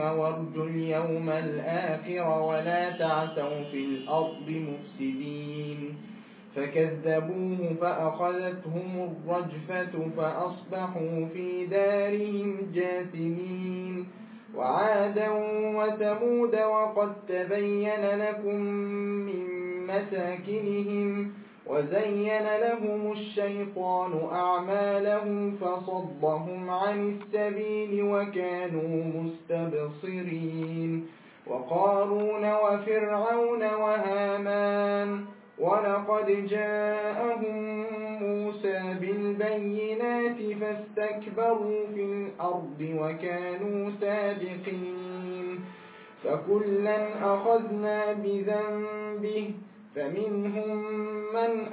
وارجوا اليوم الآخر ولا تعثوا في الأرض مفسدين. فكذبوه فأخذتهم الرجفة فأصبحوا في دارهم جاثمين. وعادا وثمود وقد تبين لكم من مساكنهم وزين لهم الشيطان أعمالهم فصدهم عن السبيل وكانوا مستبصرين وقارون وفرعون وهامان ولقد جاءهم موسى بالبينات فاستكبروا في الأرض وكانوا سابقين فكلا أخذنا بذنبه فمنهم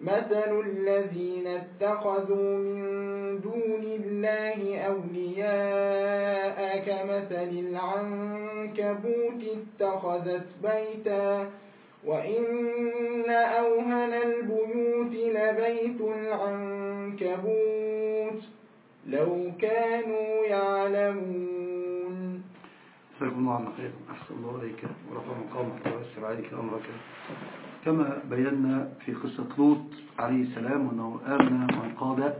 مثل الذين اتخذوا من دون الله أولياء كمثل العنكبوت اتخذت بيتا وإن أوهن البيوت لبيت العنكبوت لو كانوا يعلمون. جزاكم الله خير أحسن الله عليك ورفع مقامك ويسر عليك أمرك. كما بينا في قصة لوط عليه السلام وأنه آمن وانقاد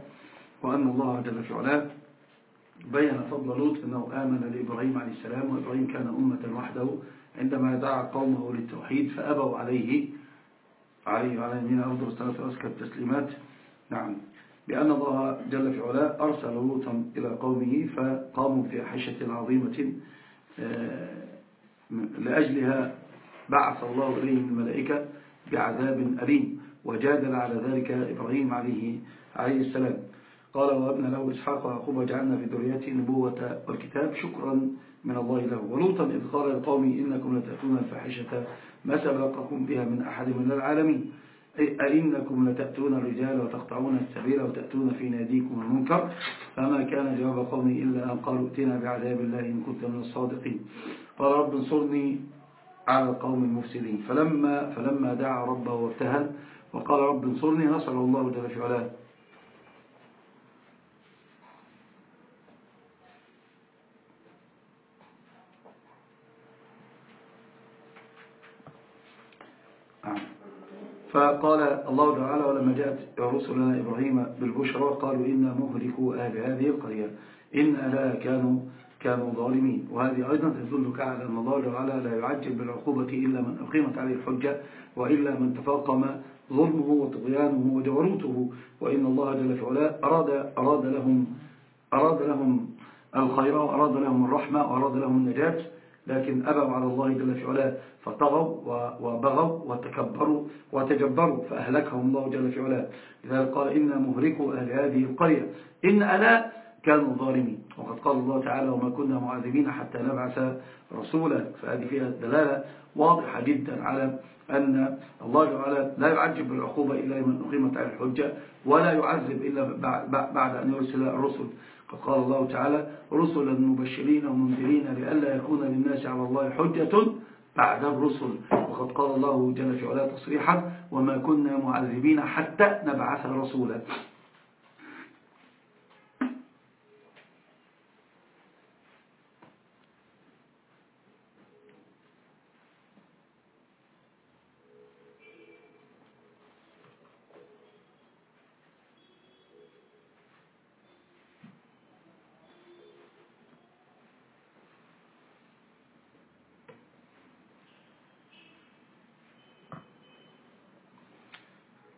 وأن الله جل في علاه بين فضل لوط أنه آمن لإبراهيم عليه السلام وإبراهيم كان أمة وحده عندما دعا قومه للتوحيد فأبوا عليه عليه وعلى يمين أفضل الصلاة وأزكى التسليمات. نعم. بأن الله جل في علاه أرسل لوطا إلى قومه فقاموا في حشة عظيمة لأجلها بعث الله إليهم الملائكة. بعذاب أليم. وجادل على ذلك إبراهيم عليه عليه السلام. قال وابن له إسحاق ويعقوب وجعلنا في ذريته نبوة والكتاب شكرا من الله له. ولوطا إذ قال لقومه إنكم لتأتون الفاحشة ما سبقكم بها من أحد من العالمين. أئنكم لتأتون الرجال وتقطعون السبيل وتأتون في ناديكم المنكر. فما كان جواب قومي إلا أن قالوا ائتنا بعذاب الله إن كنت من الصادقين. قال رب انصرني على القوم المفسدين. فلما, فلما دعا ربه وابتهل وقال رب انصرني نصر الله جل في علاه. فقال الله تعالى ولما جاءت رسلنا إبراهيم بالبشرى قالوا إنا مهلكوا أهل هذه القرية. إن أهلها كانوا كانوا ظالمين وهذه أيضا تدلك على أن الله تعالى لا يعجل بالعقوبة إلا من أقيمت عليه الحجة وإلا من تفاقم ظلمه وطغيانه وجبروته وإن الله جل في علاه أراد, أراد, لهم أراد لهم الخير وأراد لهم الرحمة وأراد لهم النجاة لكن أبوا على الله جل في علاه فطغوا وبغوا وتكبروا وتجبروا فأهلكهم الله جل في علاه. لذلك قال إنا مهركوا أهل هذه القرية. إن ألا كانوا ظالمين. وقد قال الله تعالى وما كنا معذبين حتى نبعث رسولا. فهذه فيها دلالة واضحة جدا على أن الله تعالى لا يعجب بالعقوبة إلا من أقيمت على الحجة ولا يعذب إلا بعد أن يرسل الرسل. فقال الله تعالى رسلا مبشرين ومنذرين لئلا يكون للناس على الله حجة بعد الرسل. وقد قال الله جل في علاه تصريحا وما كنا معذبين حتى نبعث رسولا.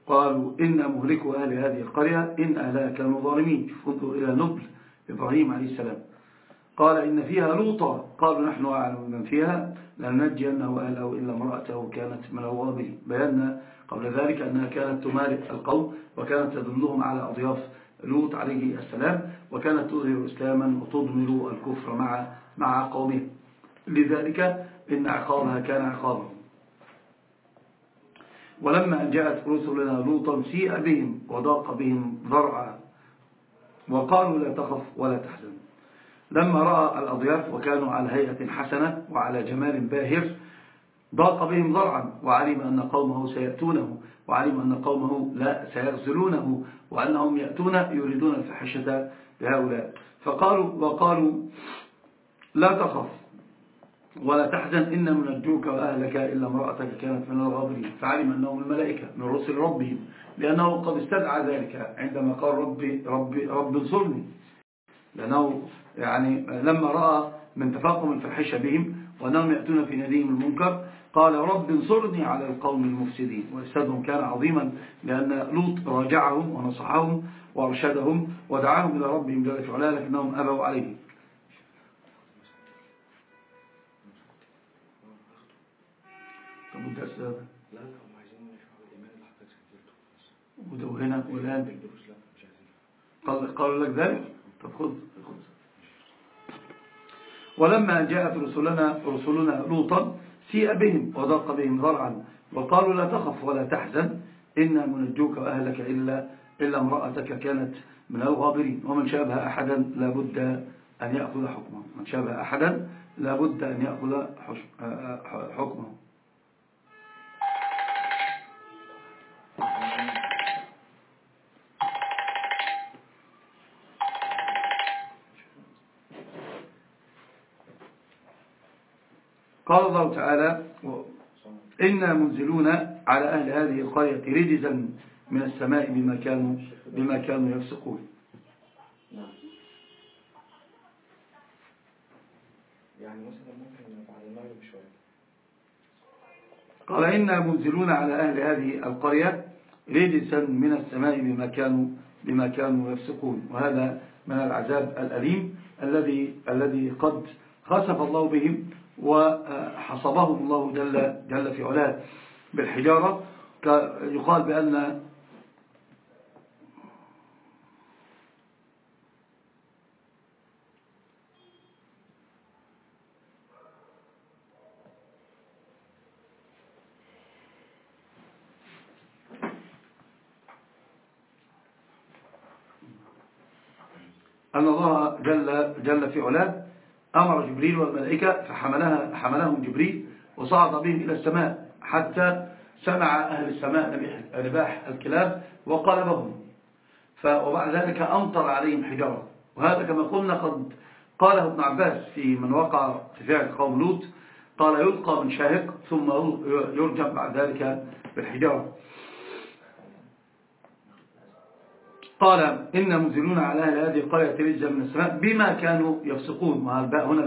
قالوا إن مهلكوا أهل هذه القرية إن أهلها كانوا ظالمين. انظروا إلى نبل إبراهيم عليه السلام. قال إن فيها لوطا. قالوا نحن أعلم من فيها. لننجي أنه أهله إلا امرأته كانت من الغابرين بينا قبل ذلك أنها كانت تمارك القوم وكانت تدلهم على أضياف لوط عليه السلام وكانت تظهر إسلاما وتضمر الكفر مع مع قومه. لذلك إن عقابها كان عقابهم ولما أن جاءت رسلنا لوطا سيء بهم وضاق بهم ذرعا وقالوا لا تخف ولا تحزن. لما رأى الأضياف وكانوا على هيئة حسنة وعلى جمال باهر ضاق بهم ذرعا وعلم أن قومه سيأتونه وعلم أن قومه لا سيغزلونه وأنهم يأتون يريدون الفحشة لهؤلاء فقالوا وقالوا لا تخف ولا تحزن إن منجوك وأهلك إلا امرأتك كانت من الغابرين. فعلم أنهم الملائكة من رسل ربهم لأنه قد استدعى ذلك عندما قال ربي, ربي, رب انصرني. لأنه يعني لما رأى من تفاقم الفحشة بهم وأنهم يأتون في نديهم المنكر قال رب انصرني على القوم المفسدين. وإستاذهم كان عظيما لأن لوط راجعهم ونصحهم وأرشدهم ودعاهم إلى ربهم جل في علاه لكنهم أبوا عليه. هذا لا لا هم عايزين يشوفوا الايمان اللي حضرتك سجلته مش عايزين. قال قالوا لك ذلك؟ طب خذ. خذ. ولما جاءت رسلنا رسلنا لوطا سيء بهم وضاق بهم ذرعا وقالوا لا تخف ولا تحزن إنا منجوك وأهلك إلا, إلا امرأتك كانت من الغابرين ومن شابه أحدا لابد أن يأخذ حكمه. من شابه أحدا لابد أن يأخذ حكمه. قال الله تعالى إنا منزلون على أهل هذه القرية رجزا من السماء بما كانوا, بما كانوا يفسقون. يعني مثلا ممكن بعد المغرب شوية. قال إنا منزلون على أهل هذه القرية رجسا من السماء بما كانوا, بما كانوا يفسقون. وهذا من العذاب الأليم الذي الذي قد خسف الله بهم وحصبهم الله جل, جل في علاه بالحجارة. يقال بأن أن الله جل, جل في علاه أمر جبريل والملائكة فحملها حملهم جبريل وصعد بهم إلى السماء حتى سمع أهل السماء نباح الكلاب وقلبهم. وبعد ذلك أمطر عليهم حجارة. وهذا كما قلنا قد قاله ابن عباس في من وقع في فعل قوم لوط قال يلقى من شاهق ثم يرجم بعد ذلك بالحجارة. قال إن منزلون على أهل هذه القرية رجا من السماء بما كانوا يفسقون. وهذا هنا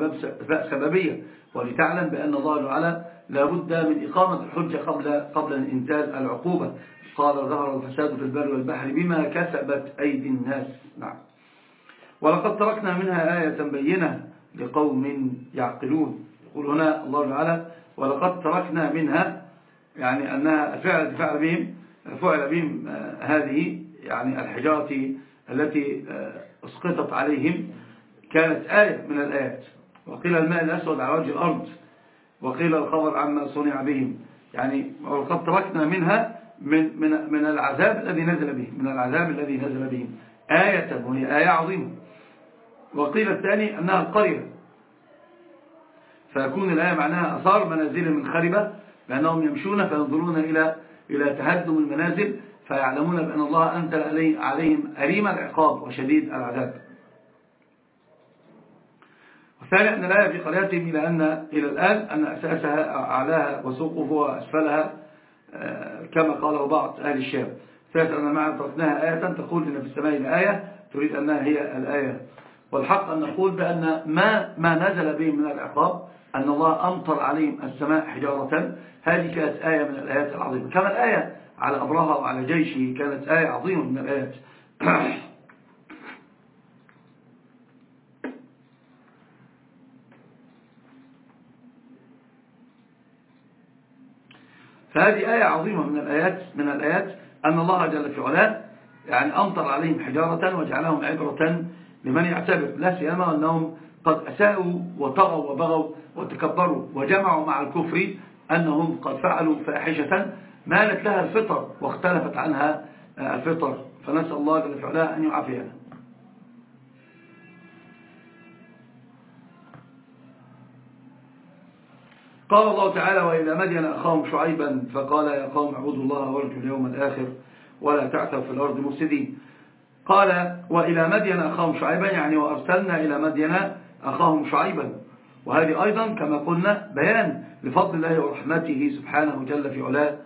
باء سببية. ولتعلم بأن الله تعالى لابد من إقامة الحجة قبل قبل إنزال العقوبة. قال ظهر الفساد في البر والبحر بما كسبت أيدي الناس. نعم. ولقد تركنا منها آية بينة لقوم يعقلون. يقول هنا الله تعالى ولقد تركنا منها يعني أنها فعل فعل بهم فعل بهم هذه يعني الحجارة التي أسقطت عليهم كانت آية من الآيات. وقيل الماء الأسود على وجه الأرض وقيل الخبر عما صنع بهم. يعني وقد تركنا منها من, من, من العذاب الذي نزل بهم من العذاب الذي نزل بهم آية وهي آية عظيمة. وقيل الثاني أنها القرية. فيكون الآية معناها أثار منازل من خربة لأنهم يمشون فينظرون إلى إلى تهدم المنازل فيعلمون بأن الله أنزل عليهم أليم العقاب وشديد العذاب. والثاني أن الآية في قريتهم إلى, أن إلى الآن أن أساسها أعلاها وسقفها وأسفلها كما قاله بعض أهل الشام. ثالث أن معنا تركناها آية تقول إن في السماء الآية تريد أنها هي الآية. والحق أن نقول بأن ما, ما نزل بهم من العقاب أن الله أمطر عليهم السماء حجارة. هذه كانت آية من الآيات العظيمة. كما الآية على أبرهة وعلى جيشه كانت آية عظيمة من الآيات. فهذه آية عظيمة من الآيات من الآيات أن الله جل في علاه يعني أمطر عليهم حجارة وجعلهم عبرة لمن يعتبر لا سيما أنهم قد أساءوا وطغوا وبغوا وتكبروا وجمعوا مع الكفر أنهم قد فعلوا فاحشة مالت لها الفطر واختلفت عنها الفطر. فنسأل الله جل وعلا أن يعافينا. قال الله تعالى وإذا مدين أخاهم شعيبا فقال يا قوم اعبدوا الله وارجوا اليوم الآخر ولا تعثوا في الأرض مفسدين قال وإلى مدين أخاهم شعيبا يعني وأرسلنا إلى مدين أخاهم شعيبا وهذه أيضا كما قلنا بيان لفضل الله ورحمته سبحانه جل في علاه. آه،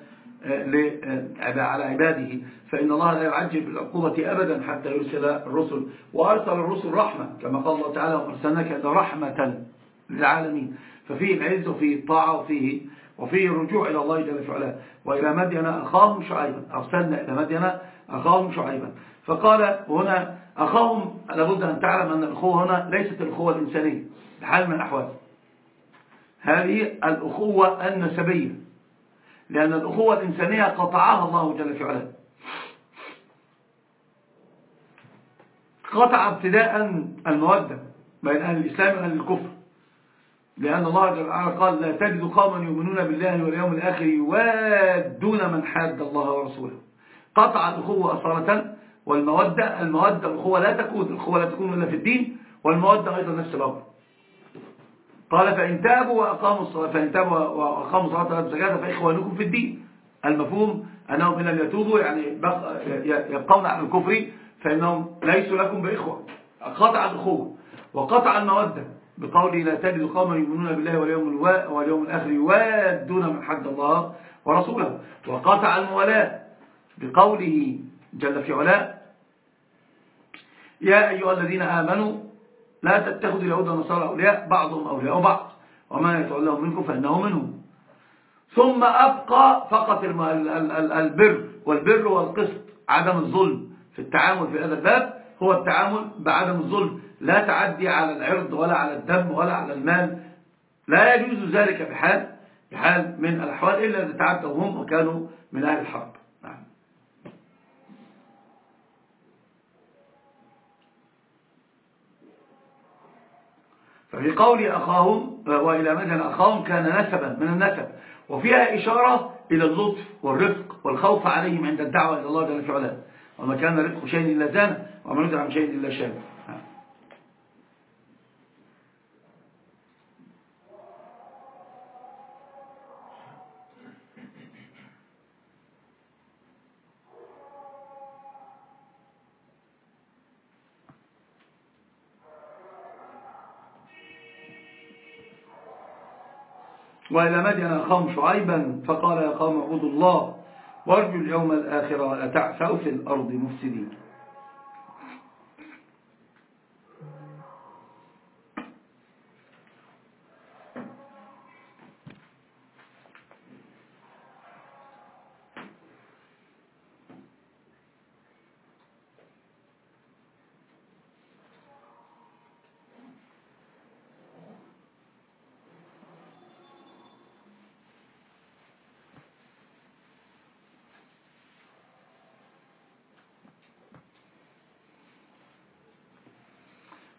على عباده. فإن الله لا يعجل بالعقوبة أبدا حتى يرسل الرسل. وأرسل الرسل رحمة كما قال الله تعالى وأرسلناك رحمة للعالمين ففيه العز وفيه الطاعة وفيه وفيه الرجوع إلى الله جل في علاه وإلى مدين أخاهم شعيبا. أرسلنا إلى مدين أخاهم شعيبا. فقال هنا أخاهم لابد أن تعلم أن الأخوة هنا ليست الأخوة الإنسانية بحال من الأحوال. هذه الأخوة النسبية. لأن الأخوة الإنسانية قطعها الله جل في علاه. قطع ابتداء المودة بين أهل الإسلام وأهل الكفر. لأن الله جل وعلا قال لا تجد قوما يؤمنون بالله واليوم الآخر يوادون من حاد الله ورسوله. قطع الأخوة أصالة والمودة المودة الأخوة لا تكون الأخوة لا تكون إلا في الدين والمودة أيضا نفس الأمر. قال فإن تابوا وأقاموا الصلاة فإن تابوا وأقاموا الصلاة والزكاة فإخوانكم في الدين. المفهوم أنهم إن لم يتوبوا يعني يبقون على الكفر فإنهم ليسوا لكم بإخوة. قطع الأخوة وقطع المودة بقوله لا تجد قوما يؤمنون بالله واليوم, واليوم الآخر يوادون من حد الله ورسوله. وقطع المولاة بقوله جل في علاء يا أيها الذين آمنوا لا تتخذوا اليهود والنصارى أولياء بعضهم أولياء بعض وما يتولهم منكم فإنه منهم. ثم أبقى فقط البر. والبر والقسط عدم الظلم. في التعامل في هذا الباب هو التعامل بعدم الظلم. لا تعدي على العرض ولا على الدم ولا على المال. لا يجوز ذلك بحال بحال من الأحوال إلا إذا تعدوا هم وكانوا من أهل الحرب نعم. ففي قول أخاهم وإلى مدن أخاهم كان نسبا من النسب. وفيها إشارة إلى اللطف والرفق والخوف عليهم عند الدعوة إلى الله جل وعلا. وما كان رفق شيء إلا زان وما ندعى من شيء إلا شان وإلى مدين أخاهم شعيبا فقال يا قوم اعبدوا الله وارجوا اليوم الآخر ولا تعثوا في الأرض مفسدين.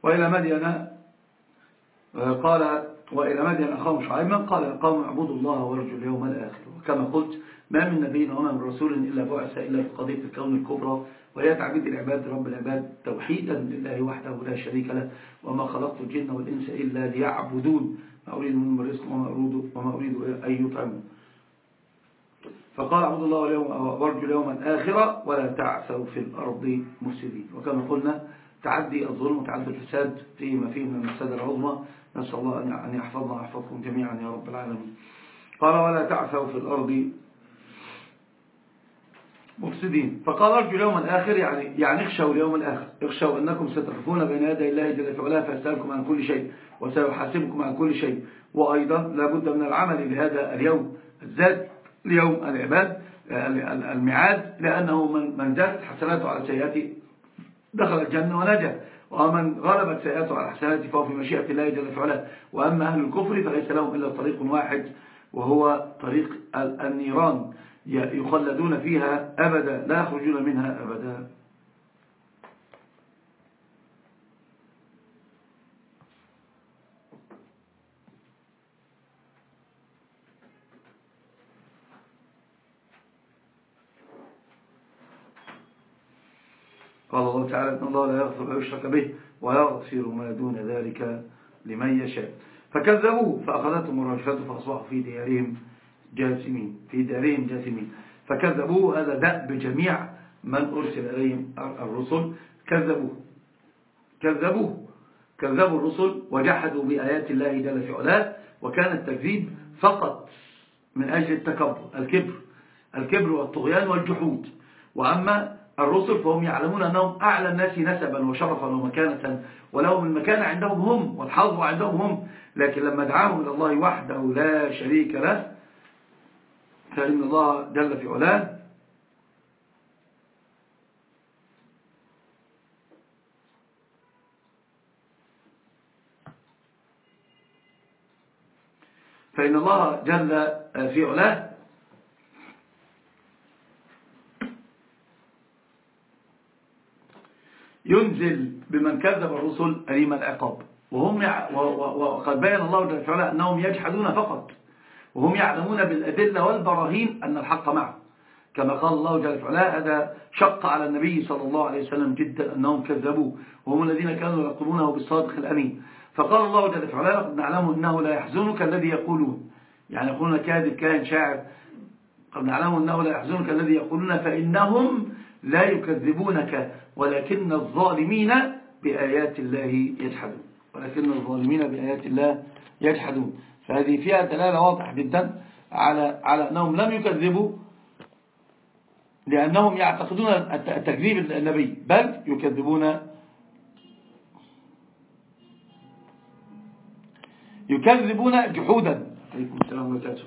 وإلى مدين آه، قال وإلى مدين أخاهم شعيبا قال يا قوم اعبدوا الله وارجوا اليوم الآخر. وكما قلت ما من نبي وما من رسول إلا بعث إلا في قضية الكون الكبرى وهي تعبيد العباد رب العباد توحيدا لله وحده لا شريك له وما خلقت الجن والإنس إلا ليعبدون. ما أريد منهم الرزق وما أريد, وما أريد أن يطعموا فقال عبد الله اليوم وارجو اليوم الآخرة ولا تعثوا في الأرض مفسدين وكما قلنا تعدي الظلم وتعدي الفساد فيما فيه من المفسدة العظمى. نسأل الله أن يحفظنا ويحفظكم جميعا يا رب العالمين. قال ولا تعثوا في الأرض مفسدين. فقال أرجو اليوم الآخر. يعني يعني اخشوا اليوم الآخر. اخشوا أنكم ستقفون بين يدي الله جل في علاه فيسألكم عن كل شيء وسيحاسبكم عن كل شيء. وأيضا لابد من العمل لهذا اليوم. الزاد اليوم العباد الميعاد لأنه من زادت حسناته على سيئاته دخل الجنة ونجا. ومن غلبت سيئاته على حسناته فهو في مشيئة الله جل وعلا. وأما أهل الكفر فليس لهم إلا طريق واحد وهو طريق النيران يخلدون فيها أبدا لا يخرجون منها أبدا. قال الله تعالى إن الله لا يغفر أن يشرك به ويغفر ما دون ذلك لمن يشاء. فكذبوه فأخذتهم الرجفة فأصبحوا في ديارهم جاثمين في ديارهم جاثمين. فكذبوه هذا دأب جميع من أرسل إليهم الرسل. كذبوه كذبوه كذبوا الرسل وجحدوا بآيات الله جل في علاه. وكان التكذيب فقط من أجل التكبر الكبر الكبر والطغيان والجحود. وأما الرسل فهم يعلمون أنهم أعلى الناس نسبا وشرفا ومكانة ولهم المكانة عندهم هم والحظ عندهم هم. لكن لما دعاهم إلى الله وحده لا شريك له فإن الله جل في علاه. فإن الله جل في علاه ينزل بمن كذب الرسل أليم العقاب. وهم. وقد بين الله جل وعلا أنهم يجحدون فقط. وهم يعلمون بالأدلة والبراهين أن الحق معه. كما قال الله جل وعلا هذا شق على النبي صلى الله عليه وسلم جدا أنهم كذبوه. وهم الذين كانوا يقولونه بالصادق الأمين. فقال الله جل وعلا لقد نعلم أنه لا يحزنك الذي يقولون. يعني يقولون كاذب كاهن شاعر. قد نعلم أنه لا يحزنك الذي يقولون فإنهم لا يكذبونك ولكن الظالمين بآيات الله يجحدون. ولكن الظالمين بآيات الله يجحدون. فهذه فيها دلالة واضحة جدا على على أنهم لم يكذبوا لأنهم يعتقدون التكذيب النبي بل يكذبون يكذبون جحودا. عليكم السلام وبركاته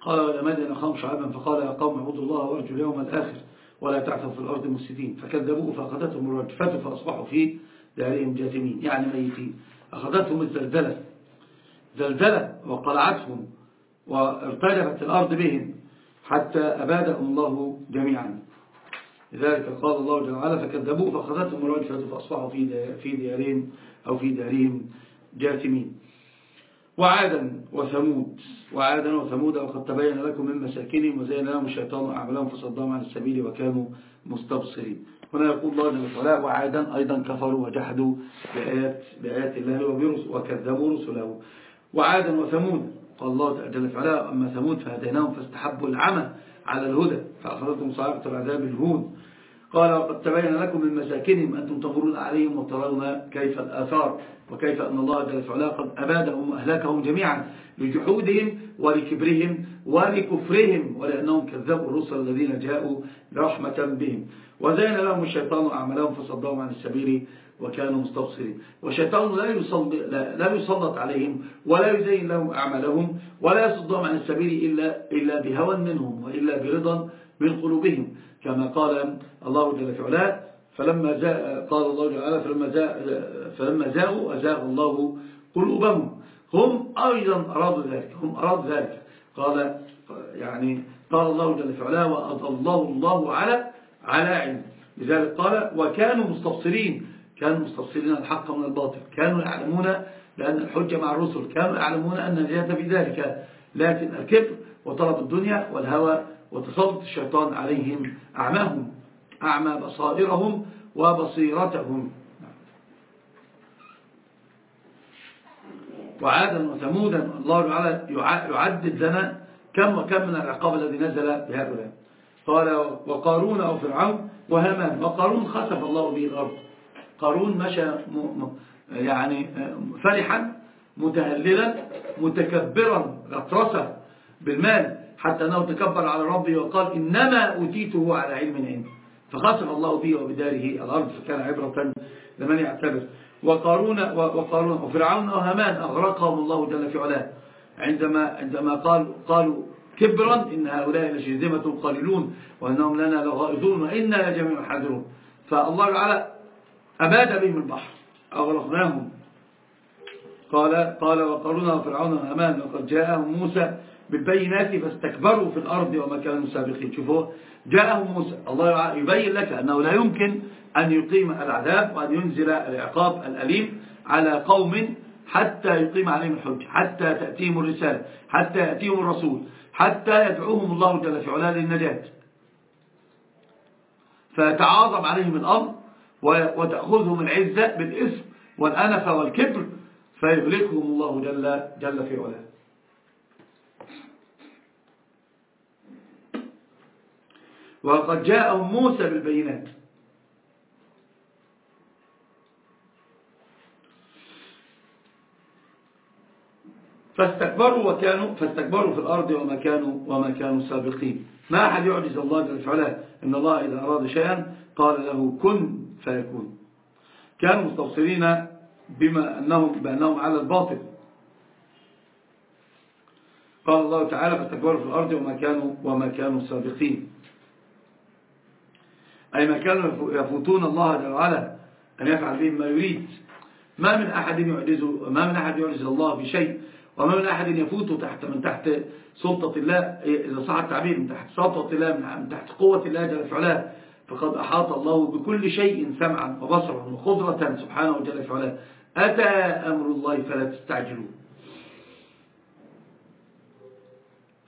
قال ولمدن أخاهم شعبا فقال يا قوم اعبدوا الله وارجوا اليوم الآخر ولا تعثوا في الأرض مفسدين. فكذبوه فأخذتهم الرجفة فأصبحوا في دارهم جاثمين يعني ميتين. أخذتهم الزلزلة. زلزلة وقلعتهم وارتجفت الأرض بهم حتى أبادهم الله جميعا. لذلك قال الله جل وعلا فكذبوه فأخذتهم الرجفة فأصبحوا في ديارهم أو في دارهم جاثمين. وعادا وثمود وعادا وثمود وقد تبين لكم من مساكنهم وزين لهم الشيطان أعمالهم فصدهم عن السبيل وكانوا مستبصرين. هنا يقول الله جل وعلا وعادا أيضا كفروا وجحدوا بآيات, بآيات الله وكذبوا رسله. وعادا وثمود قال الله جل وعلا أما ثمود فهديناهم فاستحبوا العمى على الهدى فأخذتهم صاعقة العذاب الهون. قال وقد تبين لكم من مساكنهم أنتم تمرون عليهم وترون كيف الآثار وكيف أن الله جل وعلا قد أبادهم وأهلكهم جميعا لجحودهم ولكبرهم ولكفرهم ولأنهم كذبوا الرسل الذين جاءوا رحمة بهم. وزين لهم الشيطان أعمالهم فصدهم عن السبيل وكانوا مستبصرين. والشيطان لا لا يسلط عليهم ولا يزين لهم أعمالهم ولا يصدهم عن السبيل إلا, إلا بهوى منهم وإلا برضا من قلوبهم كما قال الله جل وعلا فلما جاء قال الله جل فلما جاء فلما جاءوا أزاغ الله قلوبهم. هم أيضا أرادوا ذلك هم أرادوا ذلك. قال يعني قال الله جل وعلا وأضله الله على على علم. لذلك قال وكانوا مستبصرين. كانوا مستبصرين الحق من الباطل. كانوا يعلمون لأن الحجة مع الرسل. كانوا يعلمون أن النجاة في ذلك لكن الكبر وطلب الدنيا والهوى وتسلط الشيطان عليهم أعماهم. أعمى بصائرهم وبصيرتهم. وعادا وثمودا الله تعالى يعدد لنا كم وكم من العقاب الذي نزل بهؤلاء. قال وقارون أو فرعون وهامان. وقارون خسف الله به الأرض. قارون مشى يعني فرحا متهللا متكبرا غطرسا بالمال حتى أنه تكبر على ربه وقال إنما أوتيته على علم عندي فخسف الله به وبداره الأرض فكان عبرة لمن يعتبر. وقارون وقارون وفرعون وهامان أغرقهم الله جل في علاه. عندما عندما قال قالوا كبرا إن هؤلاء لشرذمة قليلون وأنهم لنا لغائظون وإنا لجميع حاضرون فالله تعالى أباد بهم البحر أغرقناهم. قال قال وقارون وفرعون وهامان وقد جاءهم موسى بالبينات فاستكبروا في الأرض وما كانوا سابقين. شوفوا جاءهم موسى. الله يبين لك أنه لا يمكن أن يقيم العذاب وأن ينزل العقاب الأليم على قوم حتى يقيم عليهم الحج حتى تأتيهم الرسالة حتى يأتيهم الرسول حتى يدعوهم الله جل في علاه للنجاة. فيتعاظم عليهم الأمر وتأخذهم العزة بالإثم والأنف والكبر فيغلقهم الله جل, جل في علاه. وقد جاءهم موسى بالبينات. فاستكبروا وكانوا فاستكبروا في الأرض وما كانوا وما كانوا سابقين. ما أحد يعجز الله جل وعلا إن الله إذا أراد شيئا قال له كن فيكون. كانوا مستوصلين بما أنهم بأنهم على الباطل. قال الله تعالى فاستكبروا في الأرض وما كانوا وما كانوا سابقين. أي ما كانوا يفوتون الله جل وعلا أن يفعل بهم ما يريد. ما من أحد يعجزه ما من أحد يعجز الله بشيء وما من أحد يفوت تحت من تحت سلطة الله إذا صح التعبير من تحت سلطة الله من تحت قوة الله جل وعلا فقد أحاط الله بكل شيء سمعا وبصرا وخضرة سبحانه وجل وعلا أتى أمر الله فلا تستعجلوا.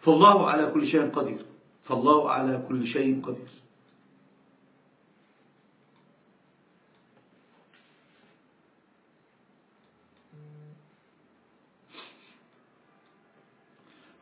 فالله على كل شيء قدير. فالله على كل شيء قدير.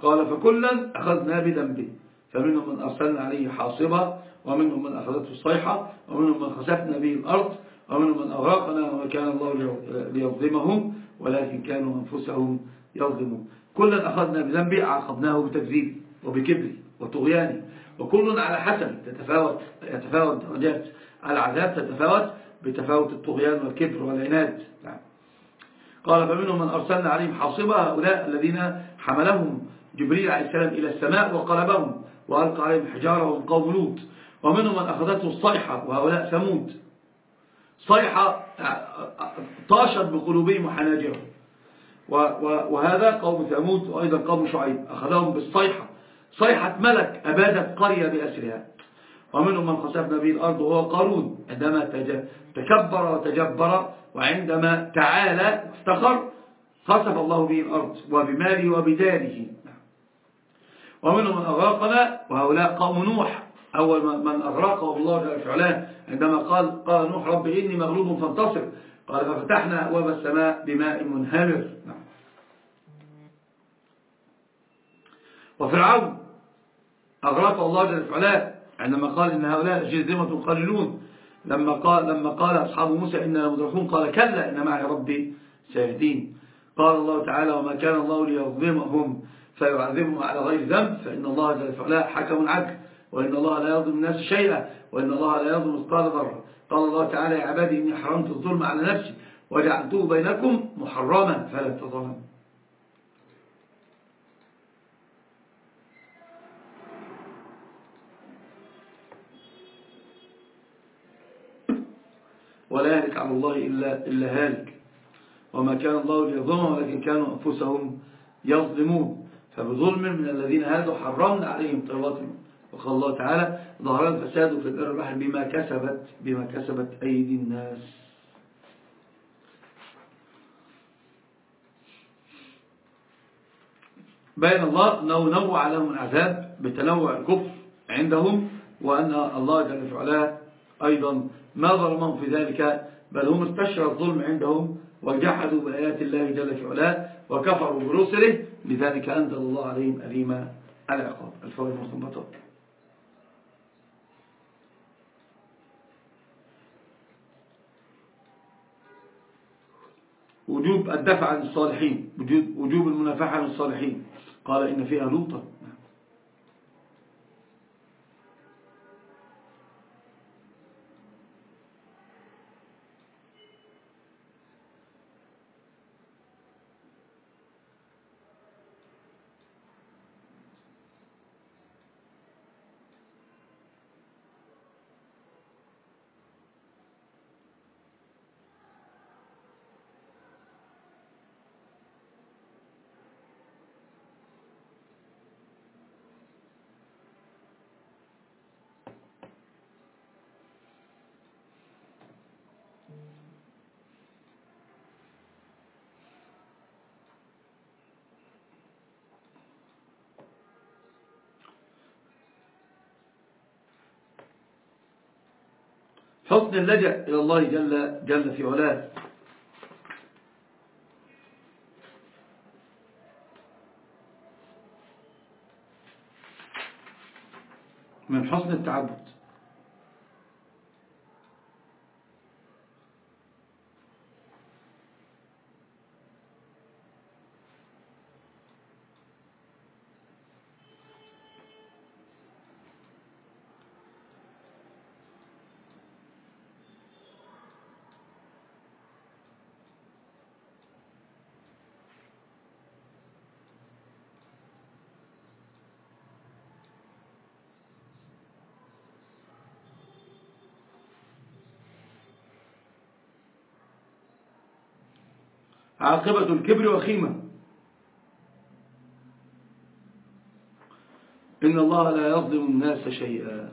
قال فكلا أخذنا بذنبه. فمنهم من أرسلنا عليه حاصبا ومنهم من أخذته الصيحة ومنهم من خسفنا به الأرض ومنهم من أغرقنا وما كان الله ليظلمهم ولكن كانوا أنفسهم يظلمون. كلا أخذنا بذنبه عاقبناه بتكذيب وبكبر وطغيان وكل على حسب تتفاوت يتفاوت درجات. العذاب تتفاوت بتفاوت الطغيان والكبر والعناد. نعم. قال فمنهم من أرسلنا عليهم حاصبة هؤلاء الذين حملهم جبريل عليه السلام إلى السماء وقلبهم وألقى عليهم حجارة وهم قوم لوط. ومنهم من أخذته الصيحة وهؤلاء ثمود. صيحة طاشت بقلوبهم وحناجرهم. وهذا قوم ثمود وأيضا قوم شعيب. أخذهم بالصيحة. صيحة ملك أبادت قرية بأسرها. ومنهم من خسفنا به الأرض وهو قارون. عندما تكبر وتجبر وعندما تعالى افتخر خسف الله به الأرض وبماله وبداره. ومنهم من أغرقنا وهؤلاء قوم نوح. أول من أغرقه الله جل وعلا عندما قال قال نوح رب إني مغلوب فانتصر. قال ففتحنا أبواب السماء بماء منهمر. نعم. وفرعون أغرقه الله جل وعلا عندما قال إن هؤلاء جزمة قليلون. لما قال لما قال أصحاب موسى إننا مدركون قال كلا إن معي ربي سيهدين. قال الله تعالى وما كان الله ليظلمهم فيعذبهم على غير ذنب فإن الله جل وعلا حكم عدل وإن الله لا يظلم الناس شيئا وإن الله لا يظلم مثقال ذرة قال الله تعالى يا عبادي إني حرمت الظلم على نفسي وجعلته بينكم محرما فلا تظلموا. ولا يهلك على الله إلا, إلا هالك. وما كان الله ليظلمهم ولكن كانوا أنفسهم يظلمون. فبظلم من الذين هادوا حرمنا عليهم طيبات وقال الله تعالى ظهر الفساد في البر والبحر بما كسبت بما كسبت أيدي الناس. بين الله أنه نوع لهم العذاب بتنوع الكفر عندهم وأن الله جل وعلا أيضا ما ظلمهم في ذلك بل هم استشروا الظلم عندهم وجحدوا بآيات الله جل وعلا وكفروا برسله لذلك أنزل الله عليهم أليم العقاب. الفوائد المستنبطات قول وجوب الدفع عن الصالحين. وجوب المنافحة عن الصالحين. قال إن فيها لوطا. حسن اللجأ إلى الله جل, جل في علاه. من حسن التعبد. عاقبة الكبر وخيمة إن الله لا يظلم الناس شيئا.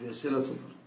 في أسئلة صدر